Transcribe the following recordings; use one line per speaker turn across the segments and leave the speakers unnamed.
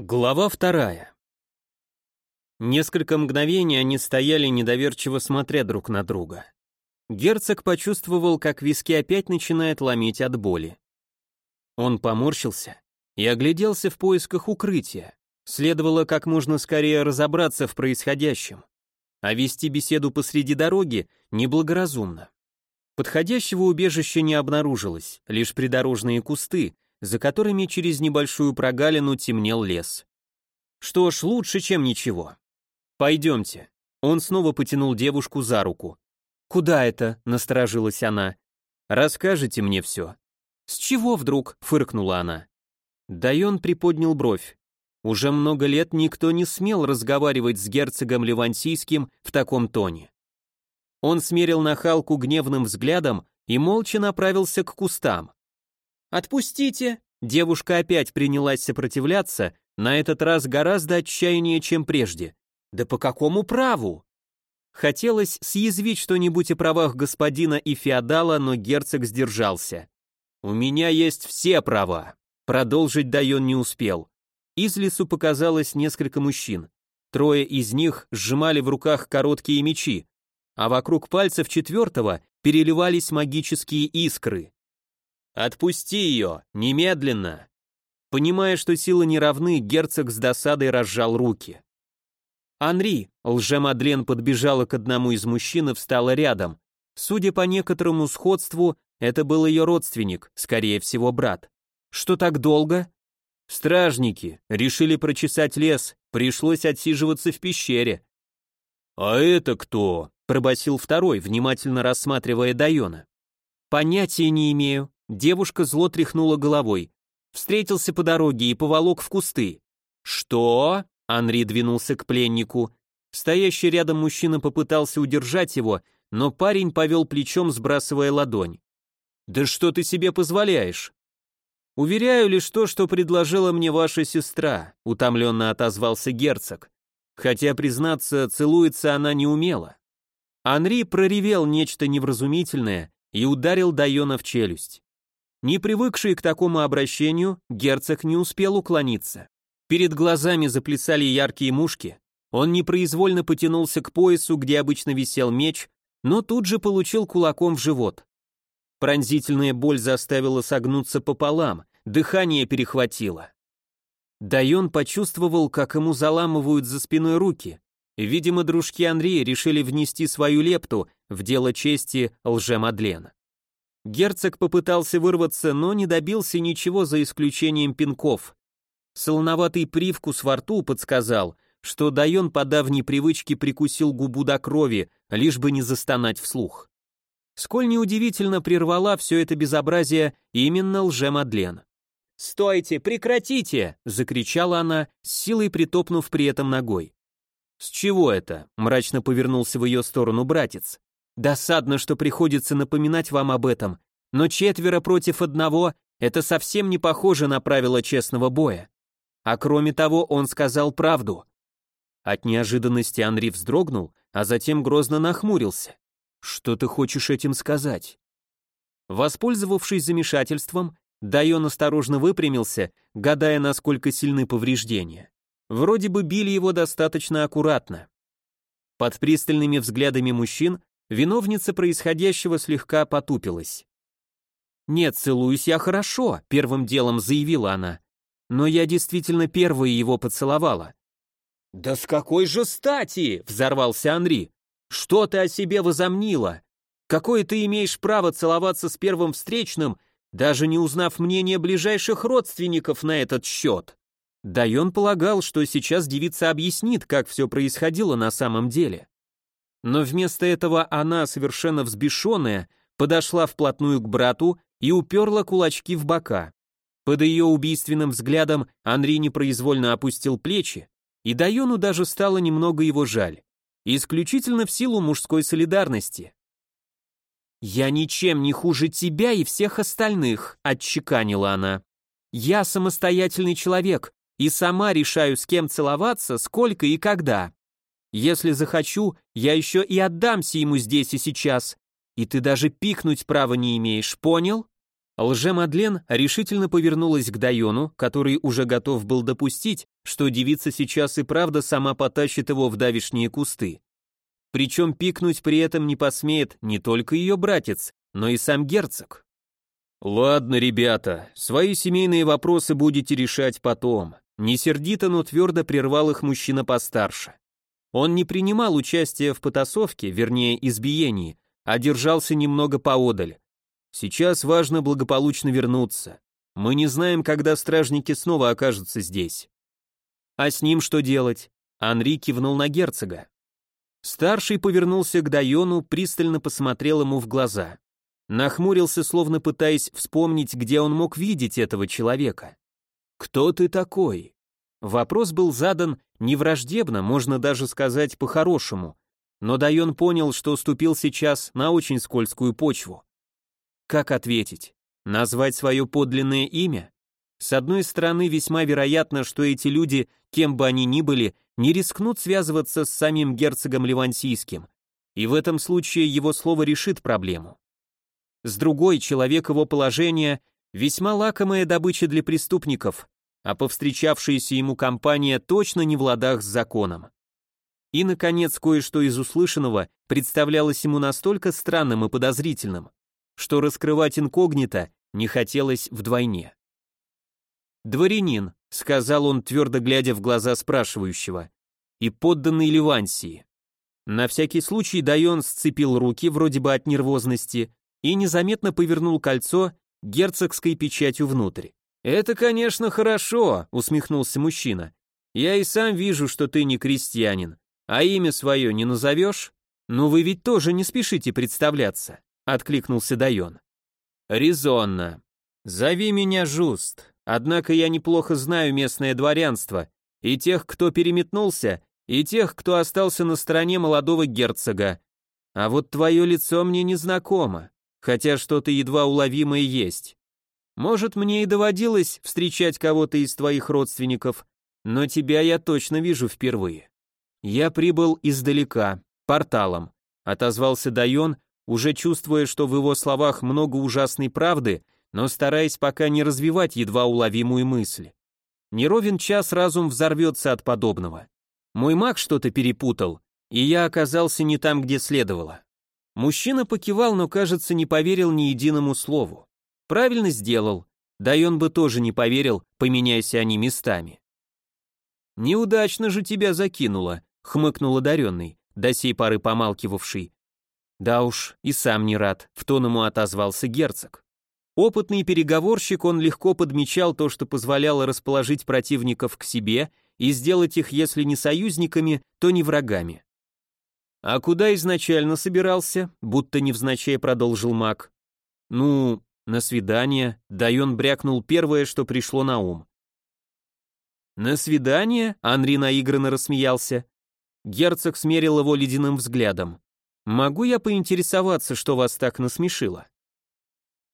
Глава вторая. Несколько мгновений они стояли недоверчиво смотря друг на друга. Герцог почувствовал, как виски опять начинает ломить от боли. Он поморщился и огляделся в поисках укрытия. Следовало как можно скорее разобраться в происходящем. А вести беседу посреди дороги неблагоразумно. Подходящего убежища не обнаружилось, лишь придорожные кусты, за которыми через небольшую прогалину темнел лес. Что ж, лучше, чем ничего. Пойдемте. Он снова потянул девушку за руку. «Куда это?» — насторожилась она. «Расскажите мне все». «С чего вдруг?» — фыркнула она. Дайон приподнял бровь. Уже много лет никто не смел разговаривать с герцогом Ливансийским в таком тоне. Он смерил нахалку гневным взглядом и молча направился к кустам. «Отпустите!» Девушка опять принялась сопротивляться, на этот раз гораздо отчаяннее, чем прежде. «Да по какому праву?» Хотелось съязвить что-нибудь о правах господина и феодала, но герцог сдержался. «У меня есть все права», — продолжить Дайон не успел. Из лесу показалось несколько мужчин. Трое из них сжимали в руках короткие мечи, а вокруг пальцев четвертого переливались магические искры. «Отпусти ее! Немедленно!» Понимая, что силы не равны, герцог с досадой разжал руки. «Анри!» — лже-Мадлен подбежала к одному из мужчин и встала рядом. Судя по некоторому сходству, это был ее родственник, скорее всего, брат. «Что так долго?» «Стражники. Решили прочесать лес. Пришлось отсиживаться в пещере». «А это кто?» — пробасил второй, внимательно рассматривая Дайона. «Понятия не имею. Девушка зло тряхнула головой. Встретился по дороге и поволок в кусты. «Что?» — Анри двинулся к пленнику. Стоящий рядом мужчина попытался удержать его, но парень повел плечом, сбрасывая ладонь. «Да что ты себе позволяешь?» «Уверяю лишь то, что предложила мне ваша сестра», — утомленно отозвался герцог. Хотя, признаться, целуется она не умела. Анри проревел нечто невразумительное и ударил Дайона в челюсть. Не привыкший к такому обращению, герцог не успел уклониться. Перед глазами заплясали яркие мушки, он непроизвольно потянулся к поясу, где обычно висел меч, но тут же получил кулаком в живот. Пронзительная боль заставила согнуться пополам, дыхание перехватило. Дайон почувствовал, как ему заламывают за спиной руки. Видимо, дружки Андрея решили внести свою лепту в дело чести лже-Мадлена. Герцог попытался вырваться, но не добился ничего за исключением пинков. Солоноватый привкус во рту подсказал, что Дайон по давней привычке прикусил губу до крови, лишь бы не застонать вслух. Сколь неудивительно прервала все это безобразие именно лже-Мадлен. «Стойте, прекратите!» — закричала она, с силой притопнув при этом ногой. «С чего это?» — мрачно повернулся в ее сторону братец. Досадно, что приходится напоминать вам об этом, но четверо против одного — это совсем не похоже на правила честного боя. А кроме того, он сказал правду. От неожиданности Анри вздрогнул, а затем грозно нахмурился. «Что ты хочешь этим сказать?» Воспользовавшись замешательством, Дайон осторожно выпрямился, гадая, насколько сильны повреждения. Вроде бы били его достаточно аккуратно. Под пристальными взглядами мужчин Виновница происходящего слегка потупилась. «Нет, целуюсь я хорошо», — первым делом заявила она. «Но я действительно первой его поцеловала». «Да с какой же стати?» — взорвался Анри. «Что ты о себе возомнила? Какое ты имеешь право целоваться с первым встречным, даже не узнав мнение ближайших родственников на этот счет?» Дайон полагал, что сейчас девица объяснит, как все происходило на самом деле. Но вместо этого она, совершенно взбешенная, подошла вплотную к брату и уперла кулачки в бока. Под ее убийственным взглядом Анри непроизвольно опустил плечи, и Дайону даже стало немного его жаль. Исключительно в силу мужской солидарности. «Я ничем не хуже тебя и всех остальных», — отчеканила она. «Я самостоятельный человек и сама решаю, с кем целоваться, сколько и когда. Если захочу, я еще и отдамся ему здесь и сейчас. И ты даже пикнуть права не имеешь, понял?» Лже-Мадлен решительно повернулась к Дайону, который уже готов был допустить, что девица сейчас и правда сама потащит его в давишние кусты. Причем пикнуть при этом не посмеет не только ее братец, но и сам герцог. «Ладно, ребята, свои семейные вопросы будете решать потом», не сердито, но твердо прервал их мужчина постарше. Он не принимал участия в потасовке, вернее, избиении, а держался немного поодаль. Сейчас важно благополучно вернуться. Мы не знаем, когда стражники снова окажутся здесь. А с ним что делать? Анри кивнул на герцога. Старший повернулся к Дайону, пристально посмотрел ему в глаза. Нахмурился, словно пытаясь вспомнить, где он мог видеть этого человека. «Кто ты такой?» Вопрос был задан не враждебно, можно даже сказать по-хорошему, но Дайон понял, что ступил сейчас на очень скользкую почву. Как ответить? Назвать свое подлинное имя? С одной стороны, весьма вероятно, что эти люди, кем бы они ни были, не рискнут связываться с самим герцогом Ливансийским, и в этом случае его слово решит проблему. С другой, человек его положения – весьма лакомая добыча для преступников, а повстречавшаяся ему компания точно не в ладах с законом. И, наконец, кое-что из услышанного представлялось ему настолько странным и подозрительным, что раскрывать инкогнито не хотелось вдвойне. «Дворянин», — сказал он, твердо глядя в глаза спрашивающего, «и подданный Ливансии». На всякий случай Дайон сцепил руки, вроде бы от нервозности, и незаметно повернул кольцо герцогской печатью внутрь. «Это, конечно, хорошо», — усмехнулся мужчина. «Я и сам вижу, что ты не крестьянин. А имя свое не назовешь? Ну вы ведь тоже не спешите представляться», — откликнулся Дайон. «Резонно. Зови меня Жуст. Однако я неплохо знаю местное дворянство, и тех, кто переметнулся, и тех, кто остался на стороне молодого герцога. А вот твое лицо мне не знакомо, хотя что-то едва уловимое есть. Может, мне и доводилось встречать кого-то из твоих родственников, но тебя я точно вижу впервые. Я прибыл издалека, порталом, отозвался Дайон, уже чувствуя, что в его словах много ужасной правды, но стараясь пока не развивать едва уловимую мысль. Неровен час разум взорвется от подобного. Мой маг что-то перепутал, и я оказался не там, где следовало. Мужчина покивал, но, кажется, не поверил ни единому слову. Правильно сделал, да и он бы тоже не поверил, поменяйся они местами. «Неудачно же тебя закинуло», — хмыкнул одаренный, до сей поры помалкивавший. «Да уж, и сам не рад», — в тон ему отозвался герцог. Опытный переговорщик, он легко подмечал то, что позволяло расположить противников к себе и сделать их, если не союзниками, то не врагами. «А куда изначально собирался?» — будто невзначай продолжил маг. «Ну, на свидание», — Дайон брякнул первое, что пришло на ум. «На свидание?» — Анри наигранно рассмеялся. Герцог смерил его ледяным взглядом. «Могу я поинтересоваться, что вас так насмешило?»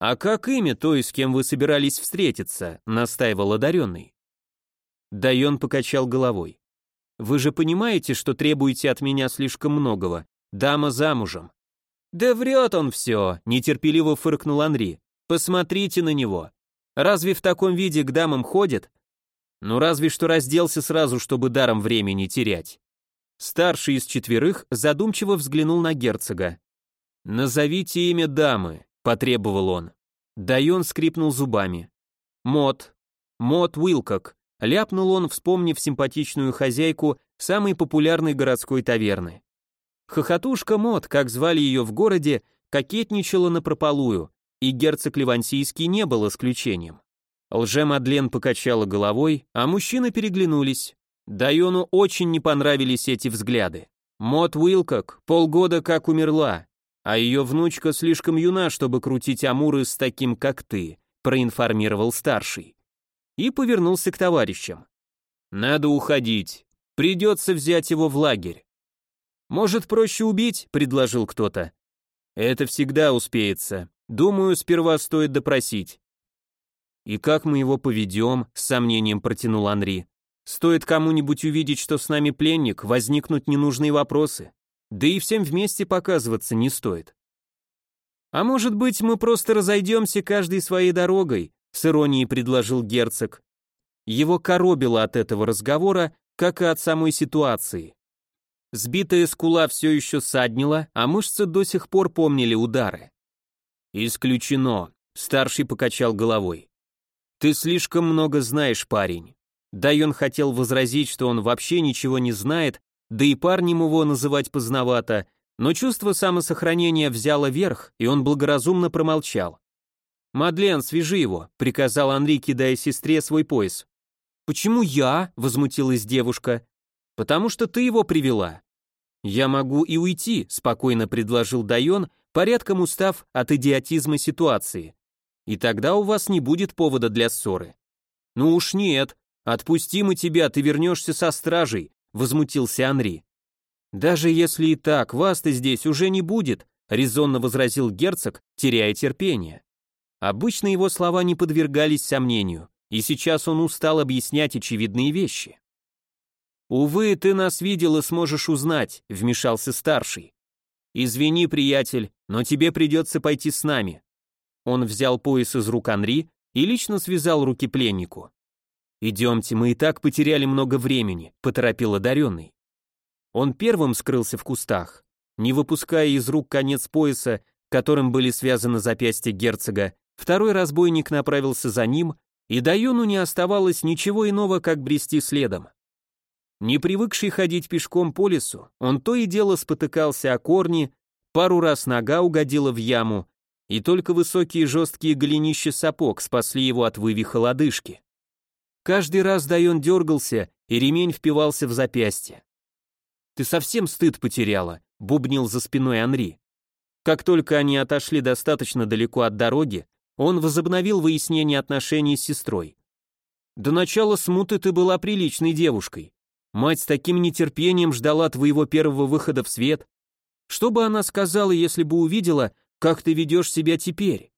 «А как имя той, с кем вы собирались встретиться?» — настаивал одаренный. Дайон покачал головой. «Вы же понимаете, что требуете от меня слишком многого. Дама замужем». «Да врет он все», — нетерпеливо фыркнул Анри. «Посмотрите на него. Разве в таком виде к дамам ходит?» «Ну разве что разделся сразу, чтобы даром времени терять». Старший из четверых задумчиво взглянул на герцога. «Назовите имя дамы», потребовал он. Дайон скрипнул зубами. Мот. Мот Уилкок. Ляпнул он, вспомнив симпатичную хозяйку самой популярной городской таверны. Хохотушка Мот, как звали ее в городе, кокетничала напропалую, и герцог Ливансийский не был исключением. Лже-Мадлен покачала головой, а мужчины переглянулись. Дайону очень не понравились эти взгляды. Мот Уилкок полгода как умерла, а ее внучка слишком юна, чтобы крутить амуры с таким, как ты», проинформировал старший. И повернулся к товарищам. «Надо уходить. Придется взять его в лагерь». «Может, проще убить?» — предложил кто-то. «Это всегда успеется. Думаю, сперва стоит допросить». «И как мы его поведем?» — с сомнением протянул Анри. «Стоит кому-нибудь увидеть, что с нами пленник, возникнут ненужные вопросы. Да и всем вместе показываться не стоит. А может быть, мы просто разойдемся каждой своей дорогой, с иронией предложил герцог. Его коробило от этого разговора, как и от самой ситуации. Сбитая скула все еще саднила, а мышцы до сих пор помнили удары. «Исключено», — старший покачал головой. «Ты слишком много знаешь, парень». Дайон хотел возразить, что он вообще ничего не знает, да и парнем его называть поздновато, но чувство самосохранения взяло верх, и он благоразумно промолчал. «Мадлен, свяжи его», — приказал Анри, кидая сестре свой пояс. «Почему я?» — возмутилась девушка. «Потому что ты его привела». «Я могу и уйти», — спокойно предложил Дайон, порядком устав от идиотизма ситуации. «И тогда у вас не будет повода для ссоры». «Ну уж нет, отпусти мы тебя, ты вернешься со стражей», — возмутился Анри. «Даже если и так, вас-то здесь уже не будет», — резонно возразил герцог, теряя терпение. Обычно его слова не подвергались сомнению, и сейчас он устал объяснять очевидные вещи. «Увы, ты нас видел и сможешь узнать», — вмешался старший. «Извини, приятель, но тебе придется пойти с нами». Он взял пояс из рук Анри и лично связал руки пленнику. «Идемте, мы и так потеряли много времени», — поторопил одаренный. Он первым скрылся в кустах. Не выпуская из рук конец пояса, которым были связаны запястья герцога, второй разбойник направился за ним, и Даюну не оставалось ничего иного, как брести следом. Не привыкший ходить пешком по лесу, он то и дело спотыкался о корни, пару раз нога угодила в яму, и только высокие жесткие голенища сапог спасли его от вывиха лодыжки. Каждый раз Дайон дергался, и ремень впивался в запястье. «Ты совсем стыд потеряла», — бубнил за спиной Анри. Как только они отошли достаточно далеко от дороги, он возобновил выяснение отношений с сестрой. «До начала смуты ты была приличной девушкой. Мать с таким нетерпением ждала твоего первого выхода в свет. Что бы она сказала, если бы увидела, как ты ведешь себя теперь?»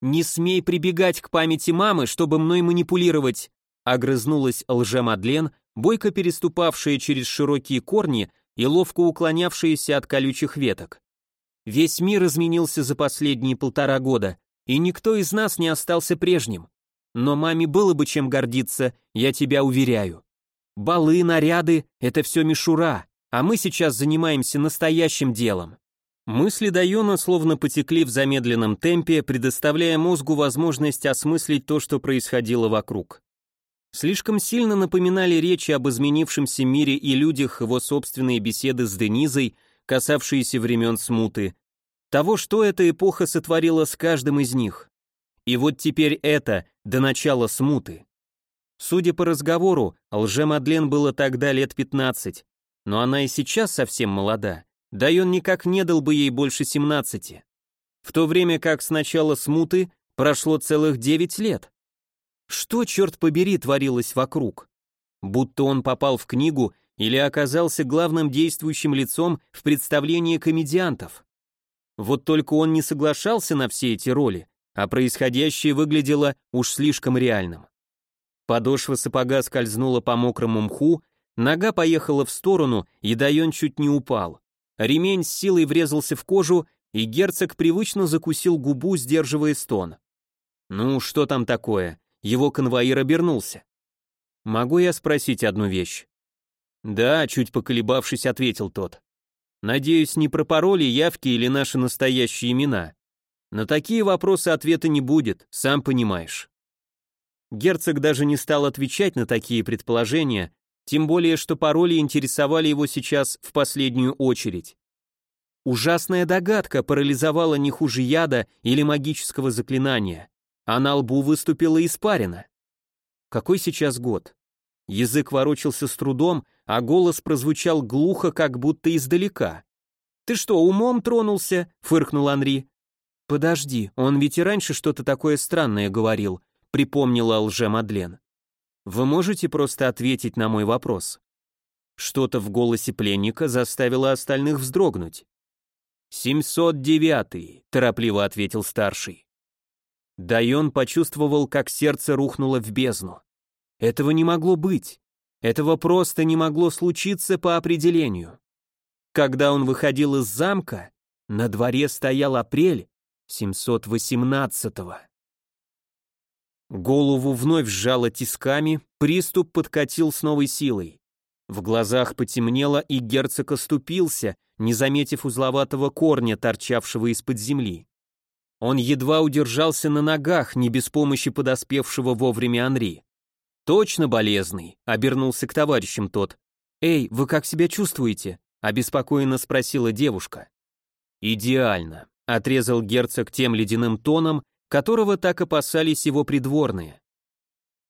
«Не смей прибегать к памяти мамы, чтобы мной манипулировать», огрызнулась лже-Мадлен, бойко переступавшая через широкие корни и ловко уклонявшаяся от колючих веток. Весь мир изменился за последние полтора года, и никто из нас не остался прежним. Но маме было бы чем гордиться, я тебя уверяю. Балы, наряды — это все мишура, а мы сейчас занимаемся настоящим делом. Мысли Дайона словно потекли в замедленном темпе, предоставляя мозгу возможность осмыслить то, что происходило вокруг слишком сильно напоминали речи об изменившемся мире и людях его собственные беседы с Денизой, касавшиеся времен смуты, того, что эта эпоха сотворила с каждым из них. И вот теперь это, до начала смуты. Судя по разговору, лже-Мадлен было тогда лет 15, но она и сейчас совсем молода, да и он никак не дал бы ей больше 17. В то время как с начала смуты прошло целых 9 лет. Что, черт побери, творилось вокруг? Будто он попал в книгу или оказался главным действующим лицом в представлении комедиантов. Вот только он не соглашался на все эти роли, а происходящее выглядело уж слишком реальным. Подошва сапога скользнула по мокрому мху, нога поехала в сторону, и Дайон чуть не упал. Ремень с силой врезался в кожу, и герцог привычно закусил губу, сдерживая стон. «Ну, что там такое?» его конвоир обернулся. «Могу я спросить одну вещь?» «Да», чуть поколебавшись, ответил тот. «Надеюсь, не про пароли, явки или наши настоящие имена. На такие вопросы ответа не будет, сам понимаешь». Герцог даже не стал отвечать на такие предположения, тем более, что пароли интересовали его сейчас в последнюю очередь. Ужасная догадка парализовала не хуже яда или магического заклинания а на лбу выступила испарина. Какой сейчас год? Язык ворочался с трудом, а голос прозвучал глухо, как будто издалека. «Ты что, умом тронулся?» — фыркнул Анри. «Подожди, он ведь и раньше что-то такое странное говорил», — припомнила лже-Мадлен. «Вы можете просто ответить на мой вопрос?» Что-то в голосе пленника заставило остальных вздрогнуть. «Семьсот девятый», — торопливо ответил старший. Дайон почувствовал, как сердце рухнуло в бездну. Этого не могло быть. Этого просто не могло случиться по определению. Когда он выходил из замка, на дворе стоял апрель 718-го. Голову вновь сжало тисками, приступ подкатил с новой силой. В глазах потемнело, и герцог оступился, не заметив узловатого корня, торчавшего из-под земли. Он едва удержался на ногах, не без помощи подоспевшего вовремя Анри. «Точно болезный», — обернулся к товарищам тот. «Эй, вы как себя чувствуете?» — обеспокоенно спросила девушка. «Идеально», — отрезал герцог тем ледяным тоном, которого так опасались его придворные.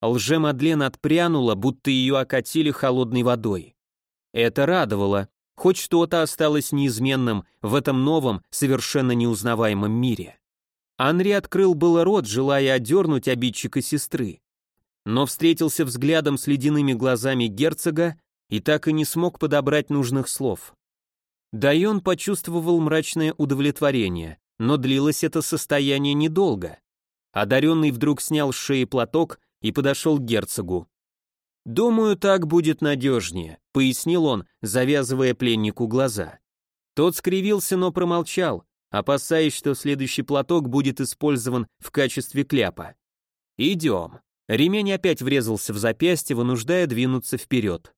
Лже-Мадлен отпрянула, будто ее окатили холодной водой. Это радовало, хоть что-то осталось неизменным в этом новом, совершенно неузнаваемом мире. Анри открыл было рот, желая одернуть обидчика сестры, но встретился взглядом с ледяными глазами герцога и так и не смог подобрать нужных слов. Дайон почувствовал мрачное удовлетворение, но длилось это состояние недолго. Одаренный вдруг снял с шеи платок и подошел к герцогу. «Думаю, так будет надежнее», — пояснил он, завязывая пленнику глаза. Тот скривился, но промолчал, опасаясь, что следующий платок будет использован в качестве кляпа. «Идем». Ремень опять врезался в запястье, вынуждая двинуться вперед.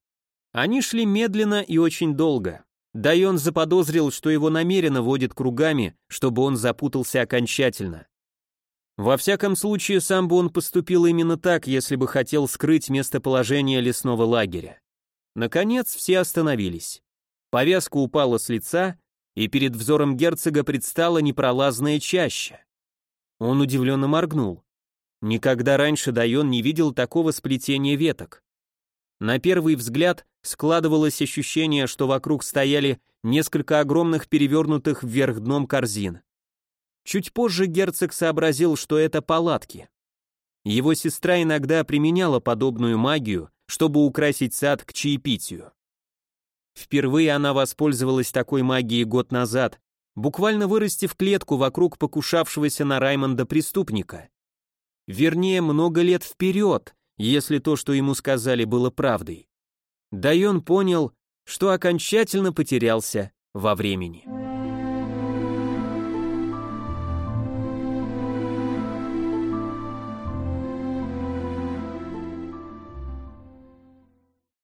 Они шли медленно и очень долго. Дайон заподозрил, что его намеренно водит кругами, чтобы он запутался окончательно. Во всяком случае, сам бы он поступил именно так, если бы хотел скрыть местоположение лесного лагеря. Наконец, все остановились. Повязка упала с лица, и перед взором герцога предстала непролазная чаща. Он удивленно моргнул. Никогда раньше Дайон не видел такого сплетения веток. На первый взгляд складывалось ощущение, что вокруг стояли несколько огромных перевернутых вверх дном корзин. Чуть позже герцог сообразил, что это палатки. Его сестра иногда применяла подобную магию, чтобы украсить сад к чаепитию. Впервые она воспользовалась такой магией год назад, буквально вырастив клетку вокруг покушавшегося на Раймонда преступника. Вернее, много лет вперед, если то, что ему сказали, было правдой. Дайон понял, что окончательно потерялся во времени.